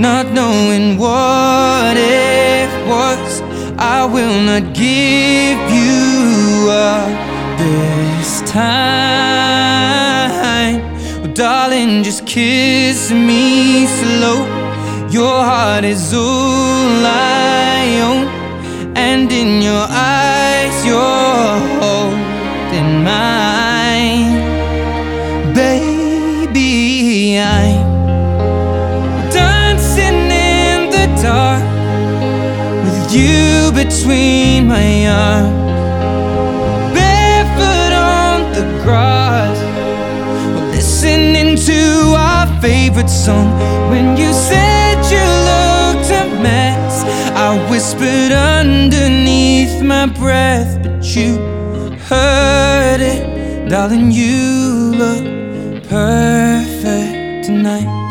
not knowing what it was. I will not give you up this time. Well, darling, just kiss me slow. Your heart is all I you between my arms, barefoot on the grass, listening to our favorite song. When you said you looked a mess, I whispered underneath my breath, but you heard it, darling. You look perfect tonight.